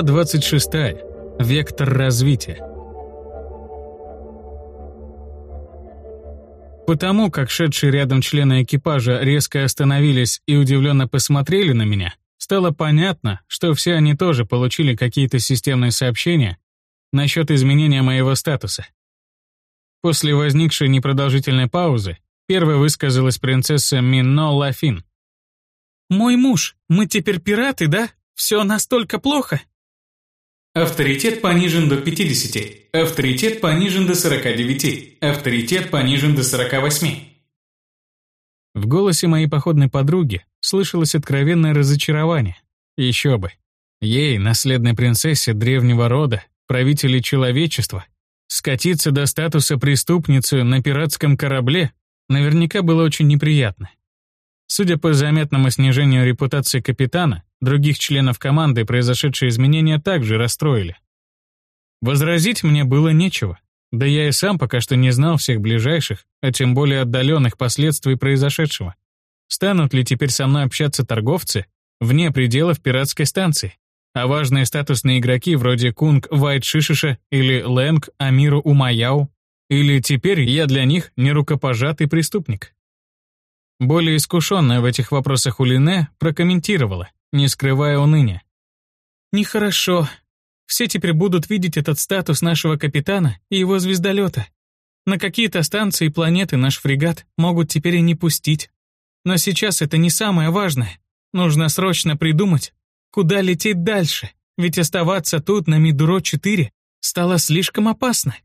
Глава 26. Вектор развития. Потому как шедшие рядом члены экипажа резко остановились и удивленно посмотрели на меня, стало понятно, что все они тоже получили какие-то системные сообщения насчет изменения моего статуса. После возникшей непродолжительной паузы первой высказалась принцесса Минно Лафин. «Мой муж, мы теперь пираты, да? Все настолько плохо?» Авторитет понижен до 50. Авторитет понижен до 49. Авторитет понижен до 48. В голосе моей походной подруги слышалось откровенное разочарование. Еще бы. Ей, наследной принцессе древнего рода, правители человечества, скатиться до статуса преступницы на пиратском корабле наверняка было очень неприятно. Судя по заметному снижению репутации капитана, других членов команды произошедшие изменения также расстроили. Возразить мне было нечего, да я и сам пока что не знал всех ближайших, а тем более отдаленных последствий произошедшего. Станут ли теперь со мной общаться торговцы вне пределов пиратской станции? А важные статусные игроки вроде Кунг Вайт Шишиша или Лэнг Амиру Умаяу? Или теперь я для них нерукопожатый преступник? Более искушенная в этих вопросах Улине прокомментировала, не скрывая уныния. «Нехорошо. Все теперь будут видеть этот статус нашего капитана и его звездолета. На какие-то станции и планеты наш фрегат могут теперь и не пустить. Но сейчас это не самое важное. Нужно срочно придумать, куда лететь дальше, ведь оставаться тут на Мидуро-4 стало слишком опасно.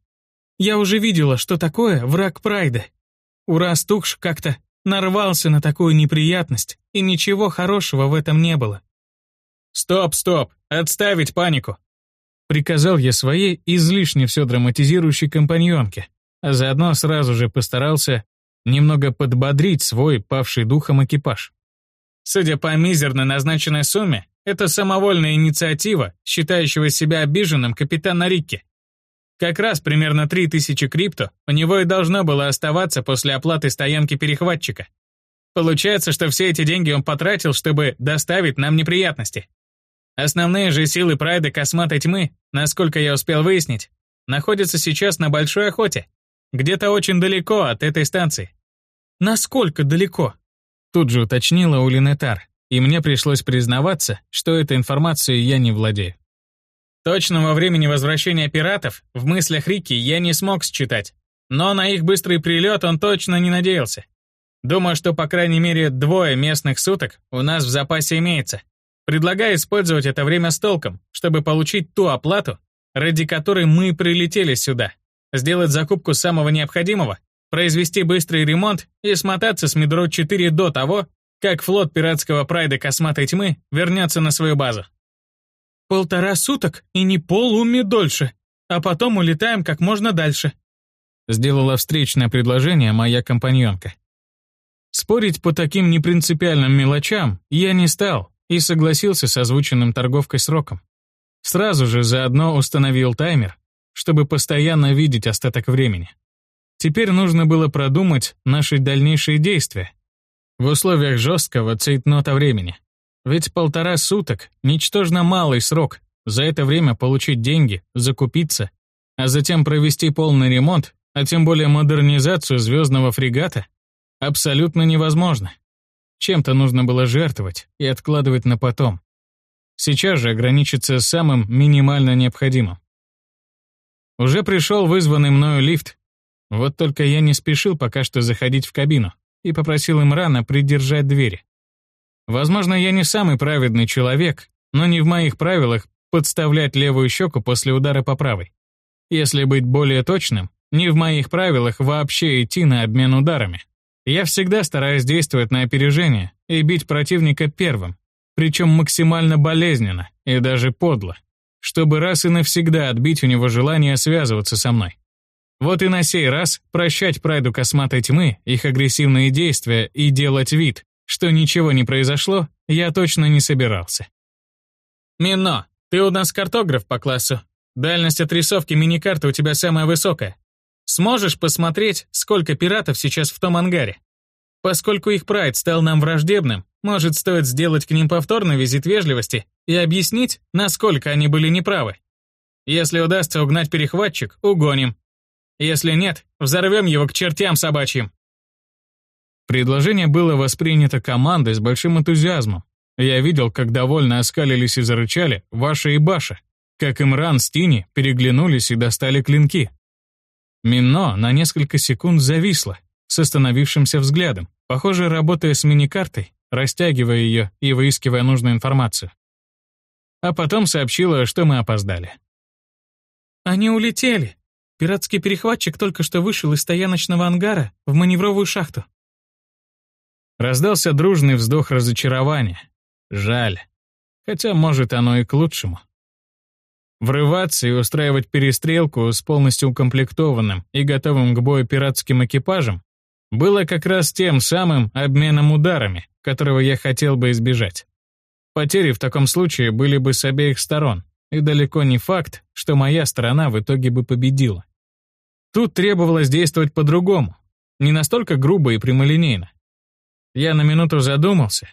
Я уже видела, что такое враг Прайда. Ура Стукш как-то Нарвался на такую неприятность, и ничего хорошего в этом не было. «Стоп, стоп! Отставить панику!» Приказал я своей излишне все драматизирующей компаньонке, а заодно сразу же постарался немного подбодрить свой павший духом экипаж. Судя по мизерно назначенной сумме, это самовольная инициатива, считающего себя обиженным капитана Рикки. Как раз примерно 3000 крипто у него и должно было оставаться после оплаты стоянки перехватчика. Получается, что все эти деньги он потратил, чтобы доставить нам неприятности. Основные же силы прайда косматой тьмы, насколько я успел выяснить, находятся сейчас на большой охоте, где-то очень далеко от этой станции. Насколько далеко? Тут же уточнила Улинетар, и мне пришлось признаваться, что этой информацией я не владею. Точного времени возвращения пиратов в мыслях Рики я не смог считать, но на их быстрый прилет он точно не надеялся. Думаю, что по крайней мере двое местных суток у нас в запасе имеется. Предлагаю использовать это время с толком, чтобы получить ту оплату, ради которой мы прилетели сюда, сделать закупку самого необходимого, произвести быстрый ремонт и смотаться с Медро-4 до того, как флот пиратского прайда Косматой Тьмы вернется на свою базу. Полтора суток и не полуми дольше, а потом улетаем как можно дальше. Сделала встречное предложение моя компаньонка. Спорить по таким непринципиальным мелочам я не стал и согласился с озвученным торговкой сроком. Сразу же заодно установил таймер, чтобы постоянно видеть остаток времени. Теперь нужно было продумать наши дальнейшие действия в условиях жесткого цейтнота времени. Ведь полтора суток — ничтожно малый срок. За это время получить деньги, закупиться, а затем провести полный ремонт, а тем более модернизацию звездного фрегата, абсолютно невозможно. Чем-то нужно было жертвовать и откладывать на потом. Сейчас же ограничиться самым минимально необходимым. Уже пришел вызванный мною лифт. Вот только я не спешил пока что заходить в кабину и попросил Имрана придержать двери. Возможно, я не самый праведный человек, но не в моих правилах подставлять левую щеку после удара по правой. Если быть более точным, не в моих правилах вообще идти на обмен ударами. Я всегда стараюсь действовать на опережение и бить противника первым, причем максимально болезненно и даже подло, чтобы раз и навсегда отбить у него желание связываться со мной. Вот и на сей раз прощать прайду косматой тьмы их агрессивные действия и делать вид, что ничего не произошло, я точно не собирался. «Мино, ты у нас картограф по классу. Дальность отрисовки миникарты у тебя самая высокая. Сможешь посмотреть, сколько пиратов сейчас в том ангаре? Поскольку их прайд стал нам враждебным, Может, стоит сделать к ним повторный визит вежливости и объяснить, насколько они были неправы. Если удастся угнать перехватчик, угоним. Если нет, взорвем его к чертям собачьим. Предложение было воспринято командой с большим энтузиазмом. Я видел, как довольно оскалились и зарычали Ваша и Баша, как Имран с Тини переглянулись и достали клинки. Мино на несколько секунд зависло, с остановившимся взглядом, похоже, работая с мини-картой, растягивая ее и выискивая нужную информацию. А потом сообщила, что мы опоздали. «Они улетели. Пиратский перехватчик только что вышел из стояночного ангара в маневровую шахту». Раздался дружный вздох разочарования. Жаль. Хотя, может, оно и к лучшему. Врываться и устраивать перестрелку с полностью укомплектованным и готовым к бою пиратским экипажем было как раз тем самым обменом ударами, которого я хотел бы избежать. Потери в таком случае были бы с обеих сторон, и далеко не факт, что моя сторона в итоге бы победила. Тут требовалось действовать по-другому, не настолько грубо и прямолинейно. Я на минуту задумался.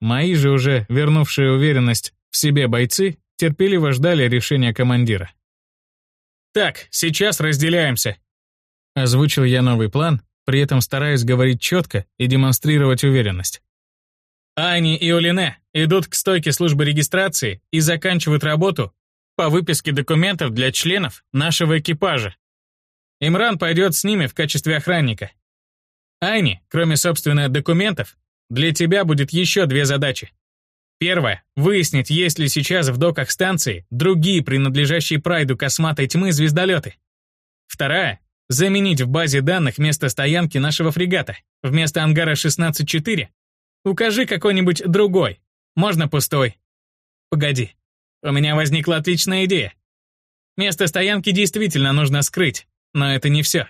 Мои же уже вернувшие уверенность в себе бойцы терпеливо ждали решения командира. «Так, сейчас разделяемся», — озвучил я новый план, при этом стараясь говорить четко и демонстрировать уверенность. Ани и Олине идут к стойке службы регистрации и заканчивают работу по выписке документов для членов нашего экипажа. Имран пойдет с ними в качестве охранника. Ани, кроме, собственно, документов, для тебя будет еще две задачи. Первая — выяснить, есть ли сейчас в доках станции другие принадлежащие прайду косматой тьмы звездолеты. Вторая — заменить в базе данных место стоянки нашего фрегата. Вместо ангара 16-4 Укажи какой-нибудь другой. Можно пустой. Погоди. У меня возникла отличная идея. Место стоянки действительно нужно скрыть, но это не все.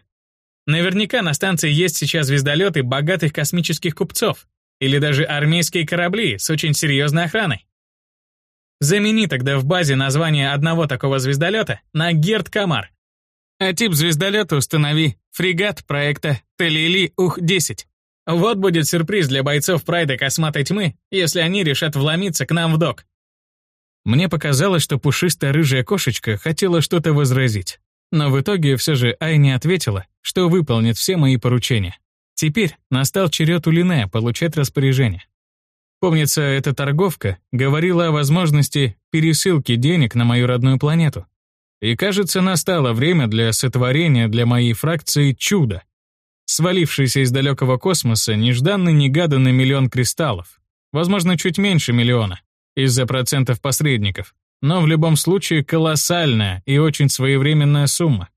Наверняка на станции есть сейчас звездолеты богатых космических купцов или даже армейские корабли с очень серьезной охраной. Замени тогда в базе название одного такого звездолета на Герд Камар. А тип звездолета установи фрегат проекта Телили Ух-10. Вот будет сюрприз для бойцов Прайда Косматой Тьмы, если они решат вломиться к нам в док. Мне показалось, что пушистая рыжая кошечка хотела что-то возразить. Но в итоге все же Айни ответила, что выполнит все мои поручения. Теперь настал черед у получать распоряжение. Помнится, эта торговка говорила о возможности пересылки денег на мою родную планету. И кажется, настало время для сотворения для моей фракции чуда — свалившийся из далекого космоса нежданно-негаданный миллион кристаллов, возможно, чуть меньше миллиона, из-за процентов посредников, но в любом случае колоссальная и очень своевременная сумма.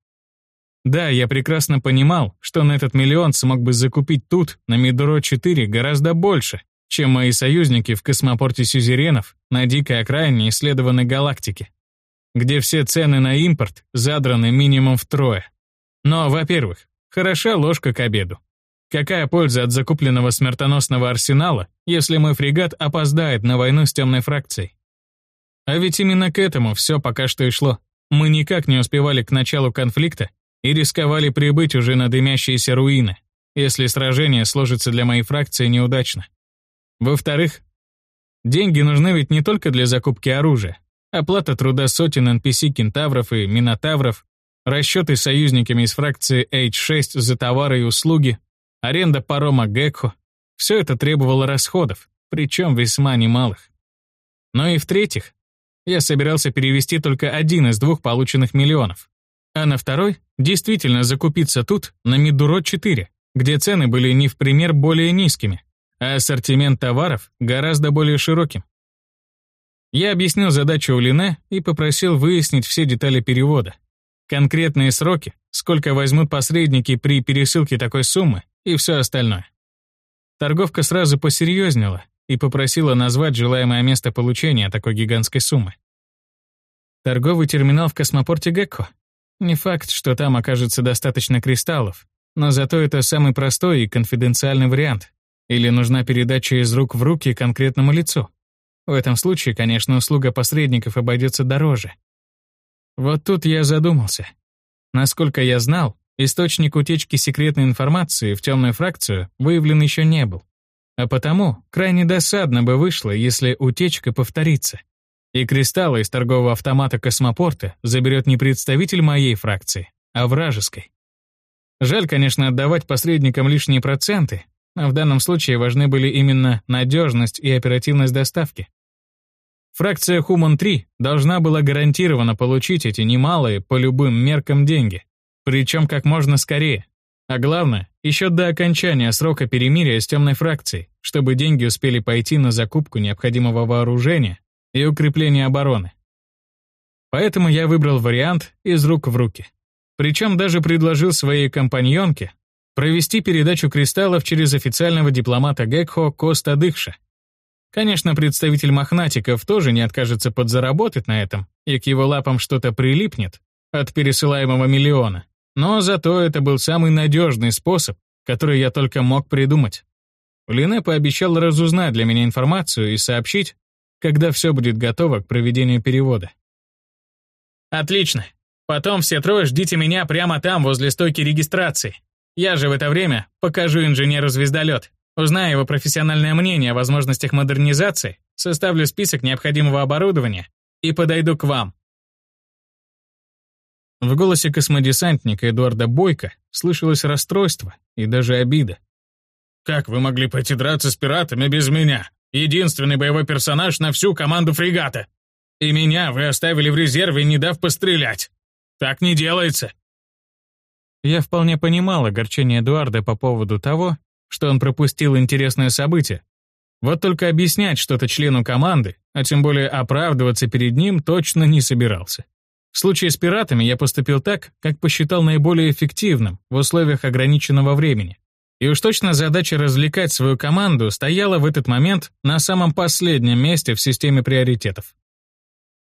Да, я прекрасно понимал, что на этот миллион смог бы закупить тут, на Мидоро-4, гораздо больше, чем мои союзники в космопорте Сюзеренов на дикой окраине исследованной галактики, где все цены на импорт задраны минимум втрое. Но, во-первых, Хороша ложка к обеду. Какая польза от закупленного смертоносного арсенала, если мой фрегат опоздает на войну с темной фракцией? А ведь именно к этому все пока что и шло. Мы никак не успевали к началу конфликта и рисковали прибыть уже на дымящиеся руины, если сражение сложится для моей фракции неудачно. Во-вторых, деньги нужны ведь не только для закупки оружия. Оплата труда сотен NPC-кентавров и минотавров, расчеты союзниками из фракции H6 за товары и услуги, аренда парома Гекхо — все это требовало расходов, причем весьма немалых. Но и в-третьих, я собирался перевести только один из двух полученных миллионов, а на второй действительно закупиться тут, на Мидуро-4, где цены были не в пример более низкими, а ассортимент товаров гораздо более широким. Я объяснил задачу Улине и попросил выяснить все детали перевода, конкретные сроки, сколько возьмут посредники при пересылке такой суммы и все остальное. Торговка сразу посерьезнела и попросила назвать желаемое место получения такой гигантской суммы. Торговый терминал в космопорте Гекко. Не факт, что там окажется достаточно кристаллов, но зато это самый простой и конфиденциальный вариант. Или нужна передача из рук в руки конкретному лицу. В этом случае, конечно, услуга посредников обойдется дороже, вот тут я задумался. Насколько я знал, источник утечки секретной информации в темную фракцию выявлен еще не был. А потому крайне досадно бы вышло, если утечка повторится. И кристаллы из торгового автомата космопорта заберет не представитель моей фракции, а вражеской. Жаль, конечно, отдавать посредникам лишние проценты, но в данном случае важны были именно надежность и оперативность доставки. Фракция Human-3 должна была гарантированно получить эти немалые по любым меркам деньги, причем как можно скорее. А главное, еще до окончания срока перемирия с темной фракцией, чтобы деньги успели пойти на закупку необходимого вооружения и укрепление обороны. Поэтому я выбрал вариант из рук в руки. Причем даже предложил своей компаньонке провести передачу кристаллов через официального дипломата Гекхо Коста Дыхша, Конечно, представитель мохнатиков тоже не откажется подзаработать на этом, и к его лапам что-то прилипнет от пересылаемого миллиона. Но зато это был самый надежный способ, который я только мог придумать. Лине пообещал разузнать для меня информацию и сообщить, когда все будет готово к проведению перевода. «Отлично. Потом все трое ждите меня прямо там, возле стойки регистрации. Я же в это время покажу инженеру звездолет. Узнаю его профессиональное мнение о возможностях модернизации, составлю список необходимого оборудования и подойду к вам. В голосе космодесантника Эдуарда Бойко слышалось расстройство и даже обида. «Как вы могли пойти драться с пиратами без меня? Единственный боевой персонаж на всю команду фрегата. И меня вы оставили в резерве, не дав пострелять. Так не делается». Я вполне понимал огорчение Эдуарда по поводу того, что он пропустил интересное событие. Вот только объяснять что-то члену команды, а тем более оправдываться перед ним, точно не собирался. В случае с пиратами я поступил так, как посчитал наиболее эффективным в условиях ограниченного времени. И уж точно задача развлекать свою команду стояла в этот момент на самом последнем месте в системе приоритетов.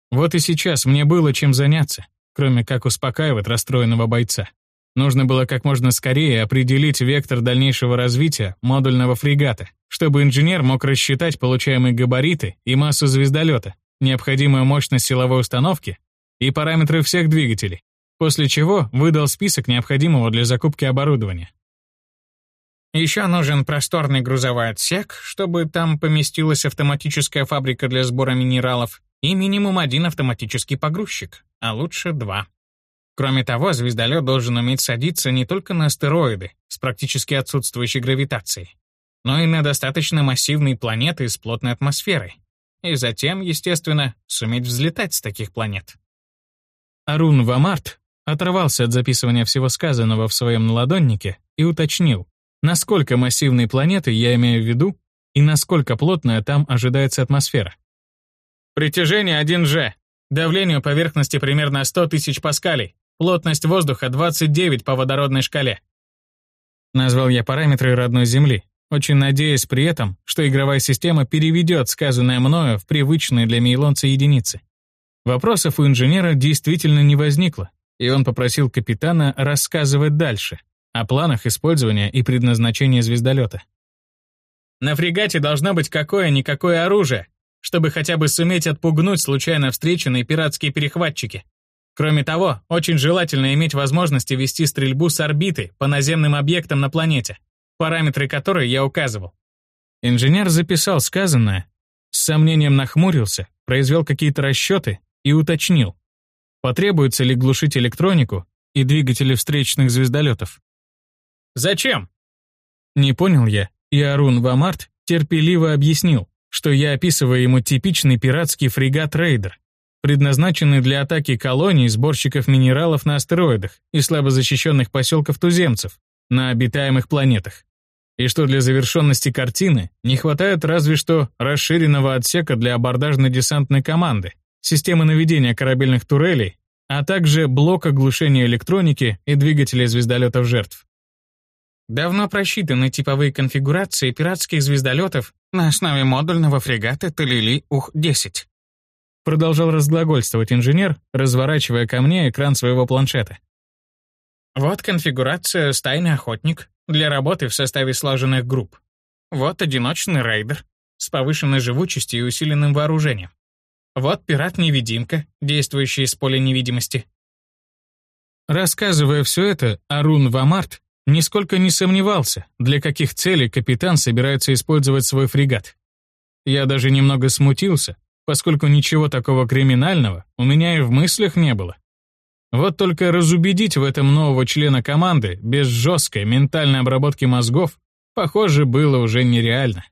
Вот и сейчас мне было чем заняться, кроме как успокаивать расстроенного бойца. Нужно было как можно скорее определить вектор дальнейшего развития модульного фрегата, чтобы инженер мог рассчитать получаемые габариты и массу звездолета, необходимую мощность силовой установки и параметры всех двигателей, после чего выдал список необходимого для закупки оборудования. Еще нужен просторный грузовой отсек, чтобы там поместилась автоматическая фабрика для сбора минералов и минимум один автоматический погрузчик, а лучше два. Кроме того, звездолет должен уметь садиться не только на астероиды с практически отсутствующей гравитацией, но и на достаточно массивные планеты с плотной атмосферой. И затем, естественно, суметь взлетать с таких планет. Арун Вамарт оторвался от записывания всего сказанного в своем наладоннике и уточнил, насколько массивные планеты я имею в виду и насколько плотная там ожидается атмосфера. Притяжение 1G. Давление поверхности примерно 100 тысяч паскалей. Плотность воздуха 29 по водородной шкале. Назвал я параметры родной Земли, очень надеясь при этом, что игровая система переведет сказанное мною в привычные для мейлонца единицы. Вопросов у инженера действительно не возникло, и он попросил капитана рассказывать дальше о планах использования и предназначении звездолета. На фрегате должно быть какое-никакое оружие, чтобы хотя бы суметь отпугнуть случайно встреченные пиратские перехватчики. Кроме того, очень желательно иметь возможность вести стрельбу с орбиты по наземным объектам на планете, параметры которой я указывал. Инженер записал сказанное, с сомнением нахмурился, произвел какие-то расчеты и уточнил, потребуется ли глушить электронику и двигатели встречных звездолетов. «Зачем?» Не понял я, и Арун Вамарт терпеливо объяснил, что я описываю ему типичный пиратский фрегат-рейдер, предназначенный для атаки колоний сборщиков минералов на астероидах и слабозащищенных поселков туземцев на обитаемых планетах. И что для завершенности картины не хватает разве что расширенного отсека для абордажно-десантной команды, системы наведения корабельных турелей, а также блока глушения электроники и двигателей звездолетов жертв. Давно просчитаны типовые конфигурации пиратских звездолетов на основе модульного фрегата Талили Ух-10. Продолжал разглагольствовать инженер, разворачивая ко мне экран своего планшета. Вот конфигурация «Стайный охотник» для работы в составе слаженных групп. Вот одиночный рейдер с повышенной живучестью и усиленным вооружением. Вот пират-невидимка, действующий из поля невидимости. Рассказывая все это, Арун Вамарт Нисколько не сомневался, для каких целей капитан собирается использовать свой фрегат. Я даже немного смутился, поскольку ничего такого криминального у меня и в мыслях не было. Вот только разубедить в этом нового члена команды без жесткой ментальной обработки мозгов, похоже, было уже нереально.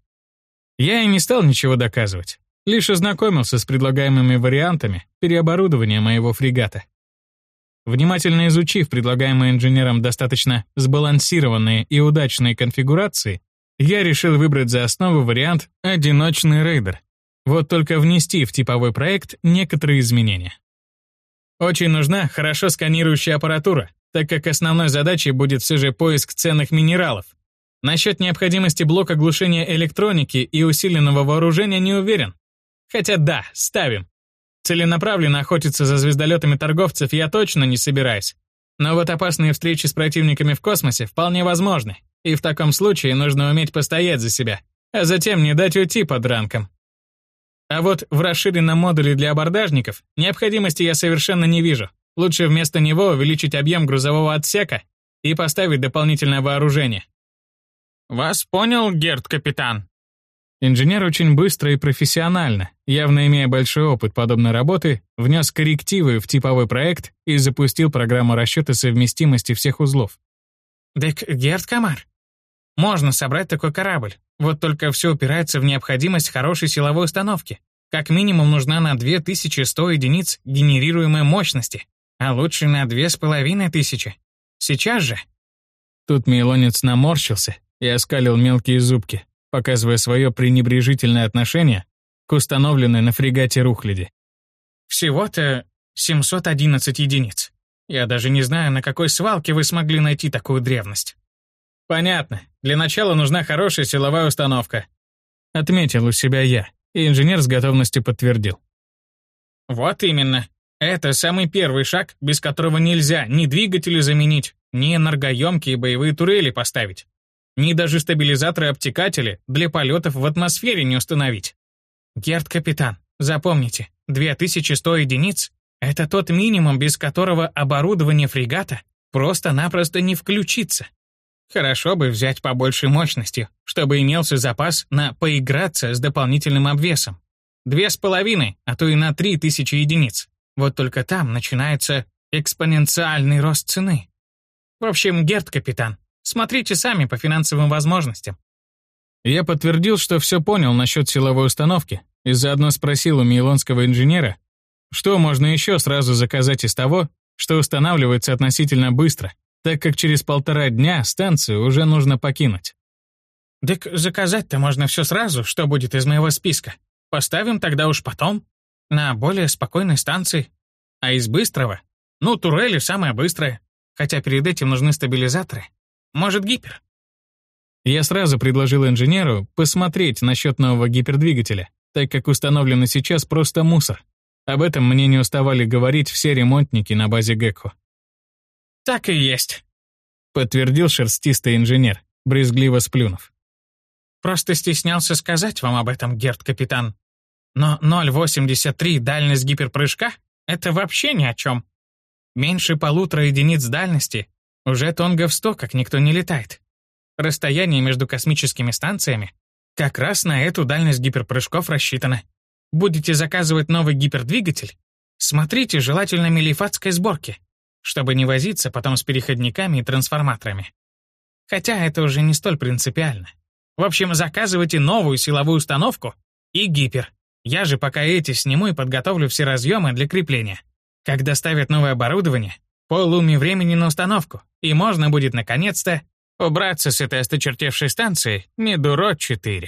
Я и не стал ничего доказывать, лишь ознакомился с предлагаемыми вариантами переоборудования моего фрегата. Внимательно изучив предлагаемые инженером достаточно сбалансированные и удачные конфигурации, я решил выбрать за основу вариант «одиночный рейдер». Вот только внести в типовой проект некоторые изменения. Очень нужна хорошо сканирующая аппаратура, так как основной задачей будет все же поиск ценных минералов. Насчет необходимости блока глушения электроники и усиленного вооружения не уверен. Хотя да, ставим. Целенаправленно охотиться за звездолетами торговцев я точно не собираюсь. Но вот опасные встречи с противниками в космосе вполне возможны, и в таком случае нужно уметь постоять за себя, а затем не дать уйти под ранком. А вот в расширенном модуле для абордажников необходимости я совершенно не вижу. Лучше вместо него увеличить объем грузового отсека и поставить дополнительное вооружение. «Вас понял, Герд-капитан?» Инженер очень быстро и профессионально, явно имея большой опыт подобной работы, внес коррективы в типовой проект и запустил программу расчета совместимости всех узлов. «Дек Герд Камар, можно собрать такой корабль, вот только все упирается в необходимость хорошей силовой установки. Как минимум нужна на 2100 единиц генерируемой мощности, а лучше на 2500. Сейчас же...» Тут Мейлонец наморщился и оскалил мелкие зубки показывая свое пренебрежительное отношение к установленной на фрегате Рухляди. «Всего-то 711 единиц. Я даже не знаю, на какой свалке вы смогли найти такую древность». «Понятно. Для начала нужна хорошая силовая установка», — отметил у себя я, и инженер с готовностью подтвердил. «Вот именно. Это самый первый шаг, без которого нельзя ни двигатели заменить, ни энергоемкие боевые турели поставить. Ни даже стабилизаторы-обтекатели для полетов в атмосфере не установить. Герд-капитан, запомните, 2100 единиц — это тот минимум, без которого оборудование фрегата просто-напросто не включится. Хорошо бы взять побольше мощности, чтобы имелся запас на поиграться с дополнительным обвесом. Две с половиной, а то и на три тысячи единиц. Вот только там начинается экспоненциальный рост цены. В общем, Герд-капитан, Смотрите сами по финансовым возможностям. Я подтвердил, что все понял насчет силовой установки, и заодно спросил у мейлонского инженера, что можно еще сразу заказать из того, что устанавливается относительно быстро, так как через полтора дня станцию уже нужно покинуть. «Так заказать-то можно все сразу, что будет из моего списка. Поставим тогда уж потом, на более спокойной станции. А из быстрого? Ну, турели самое быстрое, хотя перед этим нужны стабилизаторы. Может, гипер?» Я сразу предложил инженеру посмотреть насчет нового гипердвигателя, так как установленный сейчас просто мусор. Об этом мне не уставали говорить все ремонтники на базе Гекко. «Так и есть», — подтвердил шерстистый инженер, брезгливо сплюнув. «Просто стеснялся сказать вам об этом, Герд-капитан. Но 0,83 дальность гиперпрыжка — это вообще ни о чем. Меньше полутора единиц дальности уже тонгов сто, как никто не летает. Расстояние между космическими станциями как раз на эту дальность гиперпрыжков рассчитано. Будете заказывать новый гипердвигатель? Смотрите, желательно мелифатской сборки, чтобы не возиться потом с переходниками и трансформаторами. Хотя это уже не столь принципиально. В общем, заказывайте новую силовую установку и гипер. Я же пока эти сниму и подготовлю все разъемы для крепления. Когда ставят новое оборудование, полуми времени на установку, и можно будет наконец-то убраться с этой осточертевшей станции Медуро-4.